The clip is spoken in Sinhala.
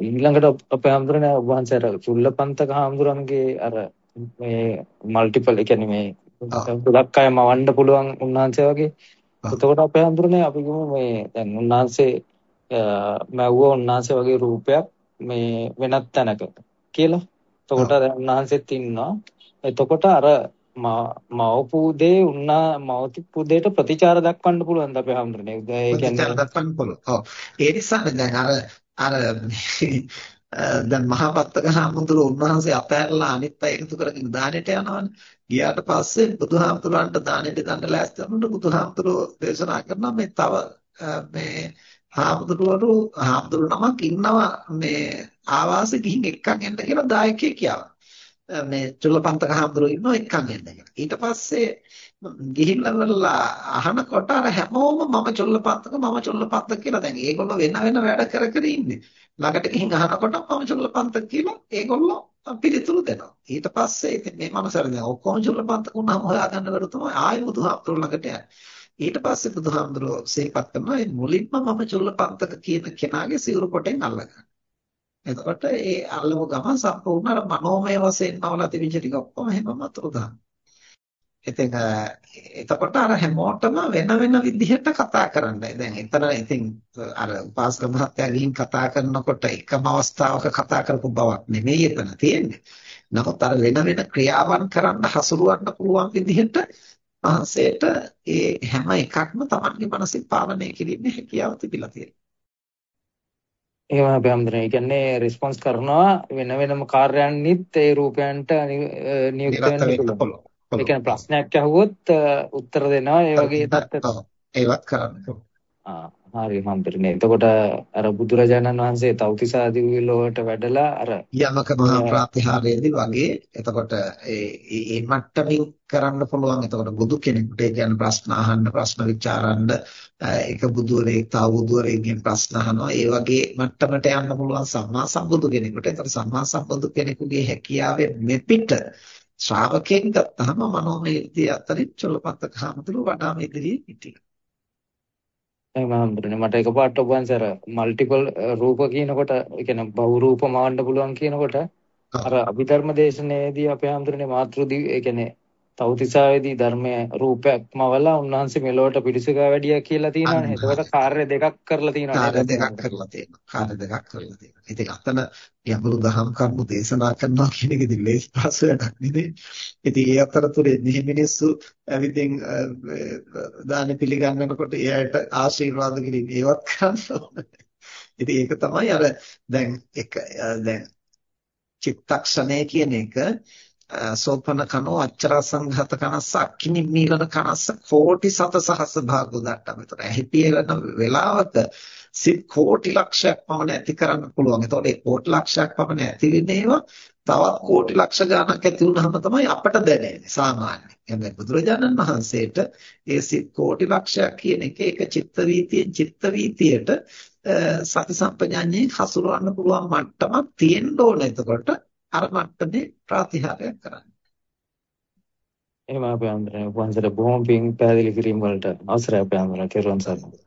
ඊළඟට අපේ හඳුරන්නේ වහන්සේ අර චුල්ලපන්තක හඳුරන්ගේ අර මේ මල්ටිපල් ඒ කියන්නේ මේ ගොඩක් අය මවන්න පුළුවන් උන්වහන්සේ වගේ. එතකොට අපේ හඳුරන්නේ අපි කිව්ව මේ දැන් උන්වහන්සේ මැව්ව උන්වහන්සේ වගේ රූපයක් මේ වෙනත් තැනක කියලා. එතකොට දැන් උන්වහන්සේත් ඉන්නවා. එතකොට අර මවපු දේ උන්නා මවපු දෙයට ප්‍රතිචාර දක්වන්න පුළුවන් අපේ හැමෝටනේ. ඒ කියන්නේ ප්‍රතිචාර දක්වන්න පුළුවන්. ඔව්. ඒ නිසා දැන් අර අර දැන් මහාපත්තක හාමුදුරුවෝ උන්වහන්සේ අපහැරලා අනිත් අය එකතු කරගෙන දානෙට යනවනේ. ගියාට පස්සේ බුදුහාමුදුරන්ට දානෙට ගන්න ලෑස්ති වුණොත් බුදුහාමුදුරුවෝ දේශනා කරනවා මේ තව මේ හාමුදුරුවෝ හාමුදුරු නමක් ඉන්නවා මේ ආවාසෙ ගිහින් එක්කන් එන්න කියලා දායකයෙක් කියනවා. මේ චුල්ලපන්තක හාමුදුරුවෝ ඉන්නවා එක්කන් එන්න කියලා. ඊට පස්සේ ගිහිල්ලා අහනකොට අර හැමෝම මම චුල්ලපන්තක මම චුල්ලපන්තක කියලා දැන් ඒගොල්ලෝ වෙන වෙන වැඩ කර කර ඉන්නේ. ළඟට ගිහින් අහනකොට මම චුල්ලපන්තක කියලා ඒගොල්ලෝ පිළිතුරු දෙනවා. ඊට පස්සේ ඉතින් මේ මනසට දැන් ඔක්කොම චුල්ලපන්තක වුණාම හොයාගන්න බැරුව තමයි ආයෙ බුදුහාමුදුරුවෝ ළඟට යන්නේ. ඊට පස්සේ බුදුහාමුදුරුවෝ සිහිපත් කරනවා මේ මුලින්ම මම චුල්ලපන්තක කියන කෙනාගේ සිවුරු කොටෙන් අල්ලගන්න. එතකොට ඒ අල්ලපු ගමන් සම්පූර්ණ අර මනෝමය වශයෙන් නවලා තිබිච්ච ටික ඔක්කොම හැමම අතුරු දානවා. ඉතින් එතකොට අර හැමෝටම වෙන වෙන විදිහට කතා කරන්නයි. දැන් එතන ඉතින් අර උපාසක මහත්තයා ගිහින් කතා කරනකොට එකම අවස්ථාවක කතා කරපු බවක් නෙමෙයි එතන තියෙන්නේ. නමුත් අර වෙන වෙන ක්‍රියාවන් කරන්න හසුරවන්න පුළුවන් විදිහට මහන්සේට ඒ හැම එකක්ම Tamanගේ මනසින් පාලනය කිරීමේ හැකියාව තිබිලා තියෙනවා. එහෙම අපි හම්දුනේ. ඒ කියන්නේ රෙස්පොන්ස් කරනවා වෙන වෙනම කාර්යයන්නිත් ඒ රූපයන්ට නියුක්ත වෙන්න පුළුවන්. ඒ කියන්නේ ප්‍රශ්නයක් අහුවොත් උත්තර දෙනවා ඒ වගේ තත්ත්ව. ඒවත් කරන්න. ආ හරි හම්බෙන්නේ. එතකොට අර බුදුරජාණන් වහන්සේ තව්තිසා දිවිලෝකට වැඩලා අර යමක මහා ප්‍රාතිහාරයේදී වගේ එතකොට ඒ ඒ මට්ටමින් කරන්න පුළුවන්. එතකොට බුදු කෙනෙකුට ඒ කියන්නේ ප්‍රශ්න අහන්න, ප්‍රශ්න විචාරන්න, ඒක බුදුරෙක් තව බුදුරෙක්ගෙන් ප්‍රශ්න අහනවා. ඒ වගේ මට්ටමට යන්න පුළුවන් සම්මා සම්බුදු කෙනෙකුට. එතකොට සම්මා සම්බුදු කෙනෙකුගේ හැකියාවේ මෙපිට ශ්‍රාවකෙක් ගත්තාම මනෝමය විද්‍ය අතරින් චොල්ලපත්තක හාමුදුරුවෝ වඩාම ඉදිරියේ හිටියා. එහෙනම් මට එකපාරට ඔබ වහන්සේ මල්ටිපල් රූප කියනකොට ඒ කියන්නේ බහු රූප මවන්න පුළුවන් කියනකොට අර අභිධර්ම දේශනයේදී අපේ හම්බුනේ මාතෘදී ඒ කියන්නේ තවතිසාවේදී ධර්මයේ රූපයක්ම වලා උන්වහන්සේ මෙලොවට පිළිසුකා වැඩියා කියලා තියෙනවානේ. එතකොට කාර්ය දෙකක් කරලා තියෙනවා. කාර්ය දෙකක් කරලා තියෙනවා. කාර්ය දෙකක් කරලා තියෙනවා. ඉතින් අතන යමුළු දහම් කරුණු දේශනා කරනවා කියන එක ඉතින් ලේසි පාස් වැඩක් නෙමෙයි. ඉතින් ඒ අතරතුරේ මෙහි මිනිස්සු ඇවිදින් දාන පිළිගන්නකොට එයාට ආශිර්වාද කිරීම ඒවත් කරන්න. ඉතින් ඒක තමයි අර දැන් එක දැන් චිත්තක්ෂණය කියන එක සෝපන කනෝ අච්චර සංඝත කනස්ස අක්කිනි මීලන කනස්ස කෝටි සත සහස්ස භාග උදට්ටම. ඒතර ඇහි පියලන වෙලාවක සිත් කෝටි ලක්ෂයක් පමණ ඇති කරන්න පුළුවන්. ඒතකොට ඒ කෝටි ලක්ෂයක් පමණ ඇති වෙන්නේවා තවත් කෝටි ලක්ෂ ගණනක් ඇති වුනහම තමයි අපට දැනෙන්නේ සාමාන්‍යයෙන්. එහෙනම් බුදුරජාණන් වහන්සේට ඒ සිත් කෝටි ලක්ෂයක් කියන එක ඒක චිත්ත වීතියෙන් චිත්ත වීතියට සති සම්පජාඤ්ඤයෙන් හසුරවන්න පුළුවන් මට්ටමක් තියෙන්න ඕන. එතකොට අර මට්ටමේ ප්‍රතිහාරයක් කරන්න. එහෙම අපේ අන්දරේ වංශර බොහොම පිං පැහැදිලි කිරීම වලට අවසරයි අපේ අන්දරේ කෙරුවන් සරණයි.